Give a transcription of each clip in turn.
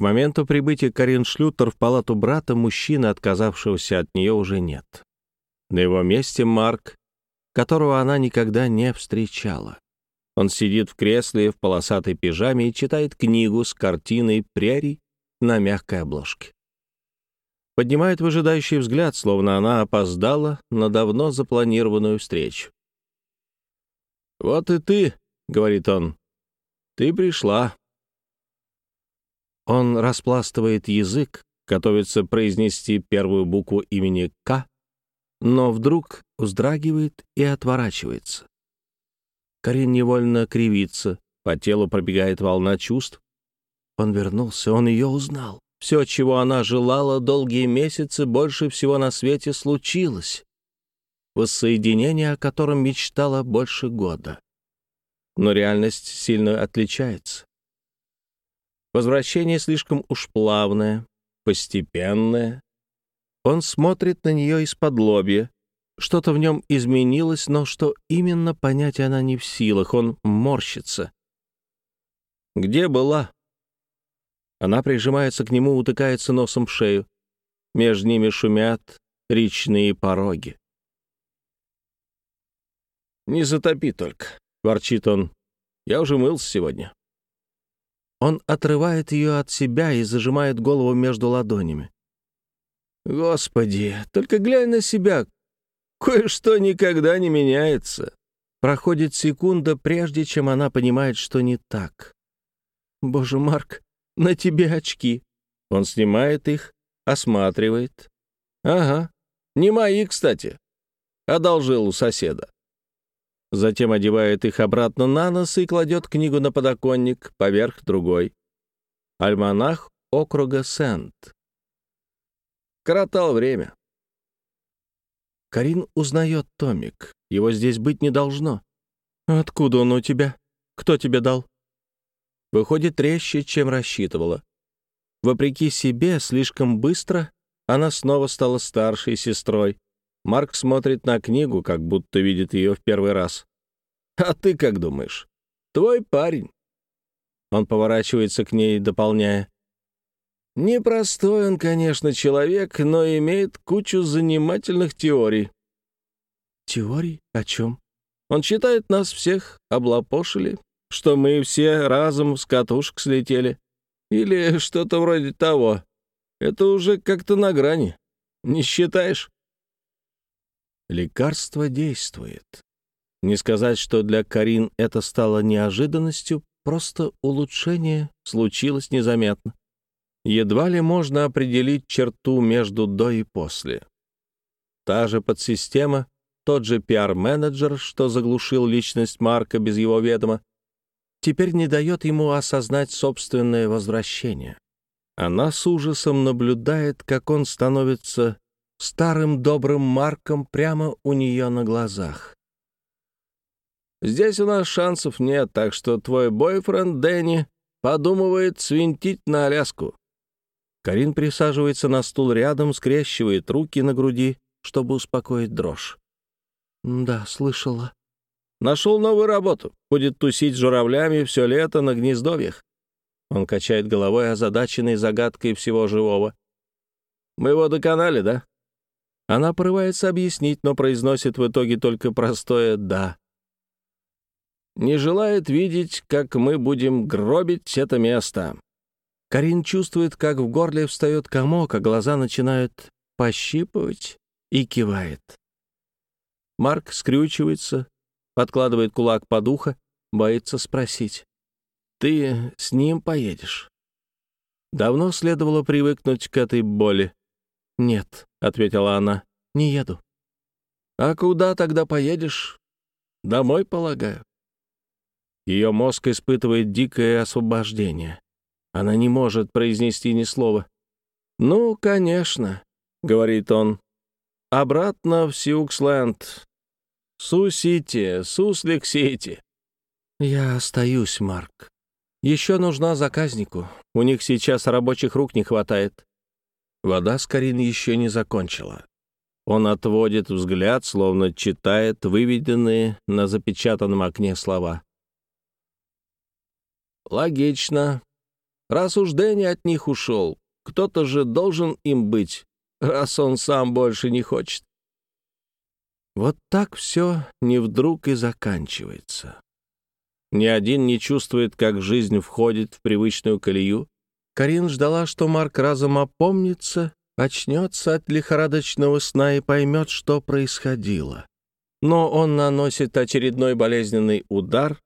К моменту прибытия Карин Шлютер в палату брата мужчины, отказавшегося от нее, уже нет. На его месте Марк, которого она никогда не встречала. Он сидит в кресле в полосатой пижаме и читает книгу с картиной прерий на мягкой обложке. Поднимает выжидающий взгляд, словно она опоздала на давно запланированную встречу. «Вот и ты», — говорит он, — «ты пришла». Он распластывает язык, готовится произнести первую букву имени К, но вдруг вздрагивает и отворачивается. Карин невольно кривится, по телу пробегает волна чувств. Он вернулся, он ее узнал. Все, чего она желала долгие месяцы, больше всего на свете случилось. Воссоединение, о котором мечтала больше года. Но реальность сильно отличается. Возвращение слишком уж плавное, постепенное. Он смотрит на нее из-под лобья. Что-то в нем изменилось, но что именно, понять она не в силах. Он морщится. «Где была?» Она прижимается к нему, утыкается носом в шею. Между ними шумят речные пороги. «Не затопи только», — ворчит он. «Я уже мылся сегодня». Он отрывает ее от себя и зажимает голову между ладонями. «Господи, только глянь на себя. Кое-что никогда не меняется». Проходит секунда, прежде чем она понимает, что не так. «Боже, Марк, на тебе очки». Он снимает их, осматривает. «Ага, не мои, кстати. Одолжил у соседа». Затем одевает их обратно на нос и кладет книгу на подоконник, поверх другой. Альманах округа Сент. Коротал время. Карин узнает томик. Его здесь быть не должно. «Откуда он у тебя? Кто тебе дал?» Выходит резче, чем рассчитывала. Вопреки себе, слишком быстро она снова стала старшей сестрой. Марк смотрит на книгу, как будто видит ее в первый раз. «А ты как думаешь? Твой парень». Он поворачивается к ней, дополняя. «Непростой он, конечно, человек, но имеет кучу занимательных теорий». «Теорий? О чем?» «Он считает нас всех облапошили, что мы все разом с катушек слетели. Или что-то вроде того. Это уже как-то на грани. Не считаешь?» Лекарство действует. Не сказать, что для Карин это стало неожиданностью, просто улучшение случилось незаметно. Едва ли можно определить черту между до и после. Та же подсистема, тот же пиар-менеджер, что заглушил личность Марка без его ведома, теперь не дает ему осознать собственное возвращение. Она с ужасом наблюдает, как он становится старым добрым Марком прямо у нее на глазах. Здесь у нас шансов нет, так что твой бойфренд Дэнни подумывает свинтить на Аляску». Карин присаживается на стул рядом, скрещивает руки на груди, чтобы успокоить дрожь. «Да, слышала». «Нашел новую работу. Будет тусить с журавлями все лето на гнездовьях». Он качает головой, озадаченной загадкой всего живого. «Мы его доконали, да?» Она порывается объяснить, но произносит в итоге только простое «да» не желает видеть, как мы будем гробить это место. Карин чувствует, как в горле встает комок, а глаза начинают пощипывать и кивает. Марк скрючивается, подкладывает кулак под ухо, боится спросить. «Ты с ним поедешь?» Давно следовало привыкнуть к этой боли. «Нет», — ответила она, — «не еду». «А куда тогда поедешь?» «Домой, полагаю». Ее мозг испытывает дикое освобождение. Она не может произнести ни слова. «Ну, конечно», — говорит он. «Обратно в Сиуксленд. Су-Сити, Суслик-Сити». «Я остаюсь, Марк. Еще нужна заказнику. У них сейчас рабочих рук не хватает». Вода с Карин еще не закончила. Он отводит взгляд, словно читает выведенные на запечатанном окне слова. Логично. Раз уж Дэнни от них ушел, кто-то же должен им быть, раз он сам больше не хочет. Вот так все не вдруг и заканчивается. Ни один не чувствует, как жизнь входит в привычную колею. Карин ждала, что Марк разом опомнится, очнется от лихорадочного сна и поймет, что происходило. Но он наносит очередной болезненный удар,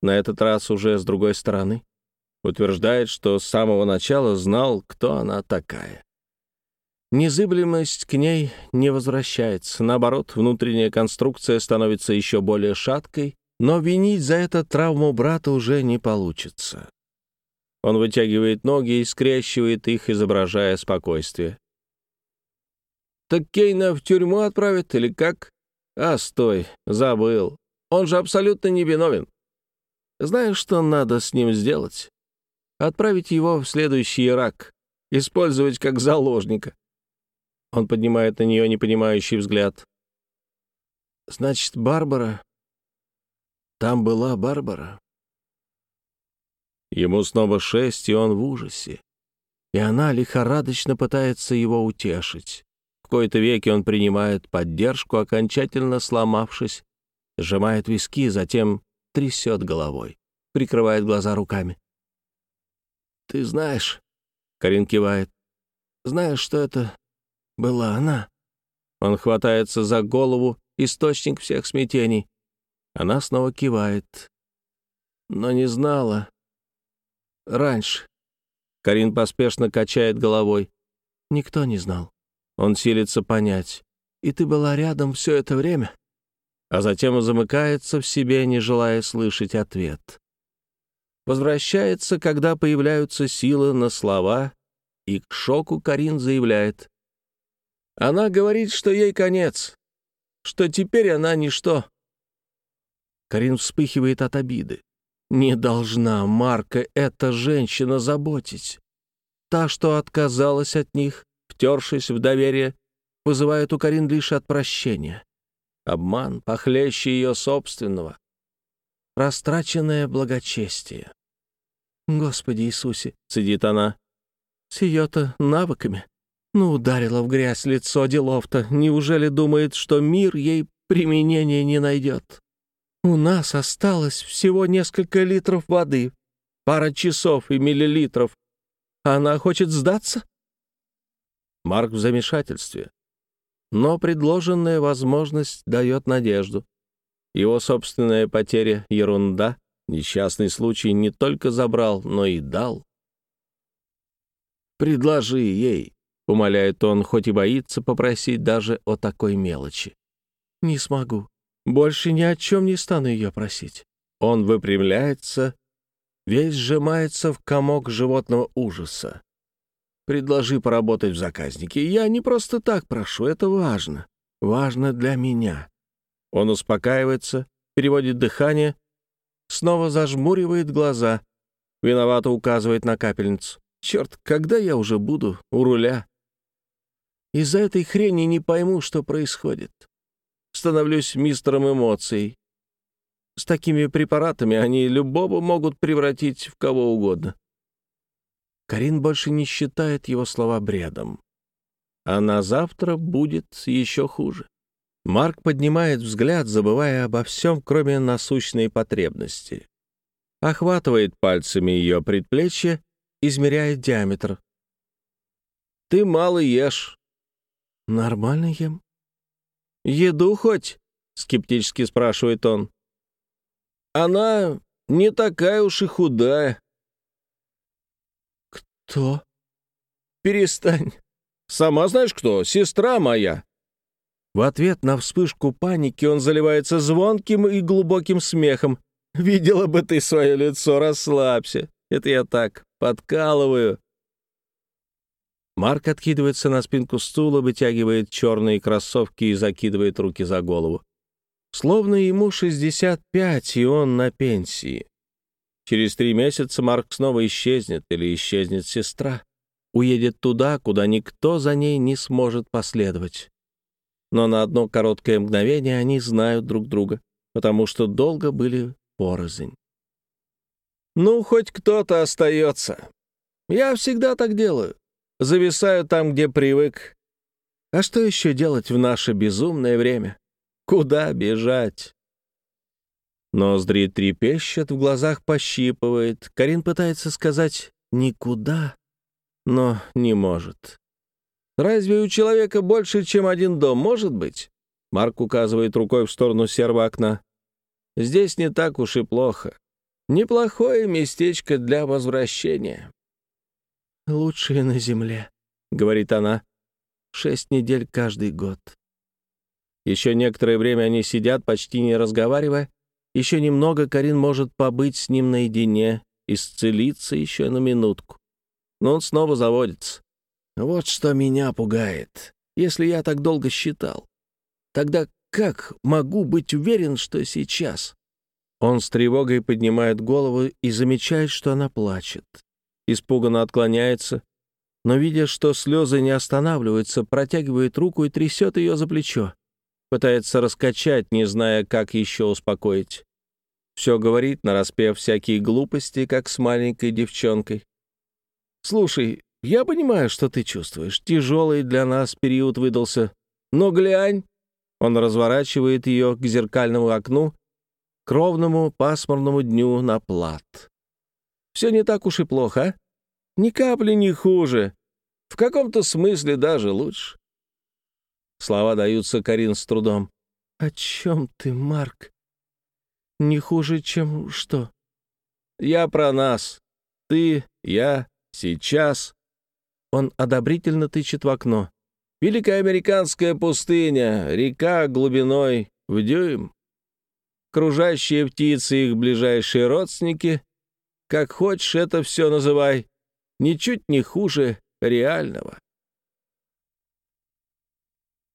на этот раз уже с другой стороны. Утверждает, что с самого начала знал, кто она такая. Незыблемость к ней не возвращается. Наоборот, внутренняя конструкция становится еще более шаткой, но винить за это травму брата уже не получится. Он вытягивает ноги и скрещивает их, изображая спокойствие. «Так Кейна в тюрьму отправят или как?» «А, стой, забыл. Он же абсолютно невиновен. Знаешь, что надо с ним сделать? Отправить его в следующий Ирак, использовать как заложника». Он поднимает на нее непонимающий взгляд. «Значит, Барбара там была Барбара. Ему снова шесть, и он в ужасе. И она лихорадочно пытается его утешить. В кои-то веки он принимает поддержку, окончательно сломавшись, сжимает виски, затем трясет головой, прикрывает глаза руками. «Ты знаешь...» — Карин кивает. «Знаешь, что это была она?» Он хватается за голову, источник всех смятений. Она снова кивает. Но не знала. Раньше. Карин поспешно качает головой. Никто не знал. Он силится понять. И ты была рядом все это время? А затем замыкается в себе, не желая слышать ответ. Возвращается, когда появляются силы на слова, и к шоку Карин заявляет. Она говорит, что ей конец, что теперь она ничто. Карин вспыхивает от обиды. Не должна Марка эта женщина заботить. Та, что отказалась от них, втершись в доверие, вызывает у Карин лишь отвращение. Обман похлеще ее собственного. Растраченное благочестие. «Господи Иисусе!» — цедит она. «С ее-то навыками. Ну, ударила в грязь лицо делов-то. Неужели думает, что мир ей применения не найдет?» У нас осталось всего несколько литров воды, пара часов и миллилитров. Она хочет сдаться? Марк в замешательстве. Но предложенная возможность дает надежду. Его собственная потеря — ерунда. Несчастный случай не только забрал, но и дал. «Предложи ей», — умоляет он, хоть и боится попросить даже о такой мелочи. «Не смогу. Больше ни о чем не стану ее просить. Он выпрямляется, весь сжимается в комок животного ужаса. Предложи поработать в заказнике. Я не просто так прошу, это важно. Важно для меня. Он успокаивается, переводит дыхание, снова зажмуривает глаза, виновато указывает на капельницу. Черт, когда я уже буду у руля? Из-за этой хрени не пойму, что происходит становлюсь мистером эмоций. С такими препаратами они любого могут превратить в кого угодно. Карин больше не считает его слова бредом. А на завтра будет еще хуже. Марк поднимает взгляд, забывая обо всем, кроме насущной потребности. Охватывает пальцами ее предплечье, измеряет диаметр. «Ты мало ешь». «Нормально ем», «Еду хоть?» — скептически спрашивает он. «Она не такая уж и худая». «Кто?» «Перестань. Сама знаешь кто? Сестра моя». В ответ на вспышку паники он заливается звонким и глубоким смехом. «Видела бы ты свое лицо, расслабься. Это я так, подкалываю. Марк откидывается на спинку стула, вытягивает черные кроссовки и закидывает руки за голову. Словно ему 65, и он на пенсии. Через три месяца Марк снова исчезнет или исчезнет сестра. Уедет туда, куда никто за ней не сможет последовать. Но на одно короткое мгновение они знают друг друга, потому что долго были порознь. «Ну, хоть кто-то остается», Я всегда так делаю. Зависаю там, где привык. А что еще делать в наше безумное время? Куда бежать? Ноздри трепещет, в глазах пощипывает. Карин пытается сказать «никуда», но не может. «Разве у человека больше, чем один дом, может быть?» Марк указывает рукой в сторону серого окна. «Здесь не так уж и плохо. Неплохое местечко для возвращения». «Лучшее на земле», — говорит она. «Шесть недель каждый год». Еще некоторое время они сидят, почти не разговаривая. Еще немного Карин может побыть с ним наедине, исцелиться еще на минутку. Но он снова заводится. Вот что меня пугает, если я так долго считал. Тогда как могу быть уверен, что сейчас? Он с тревогой поднимает голову и замечает, что она плачет. Испуганно отклоняется, но, видя, что слезы не останавливаются, протягивает руку и трясет ее за плечо. Пытается раскачать, не зная, как еще успокоить. Все говорит, нараспев всякие глупости, как с маленькой девчонкой. «Слушай, я понимаю, что ты чувствуешь. Тяжелый для нас период выдался. Но глянь!» Он разворачивает ее к зеркальному окну, к ровному пасмурному дню на плат. «Все не так уж и плохо, а? Ни капли не хуже. В каком-то смысле даже лучше». Слова даются Карин с трудом. «О чем ты, Марк? Не хуже, чем что?» «Я про нас. Ты, я, сейчас. Он одобрительно тычет в окно. «Великая американская пустыня, река глубиной в дюйм. Кружащие птицы, их ближайшие родственники. Как хочешь это все называй. Ничуть не хуже реального».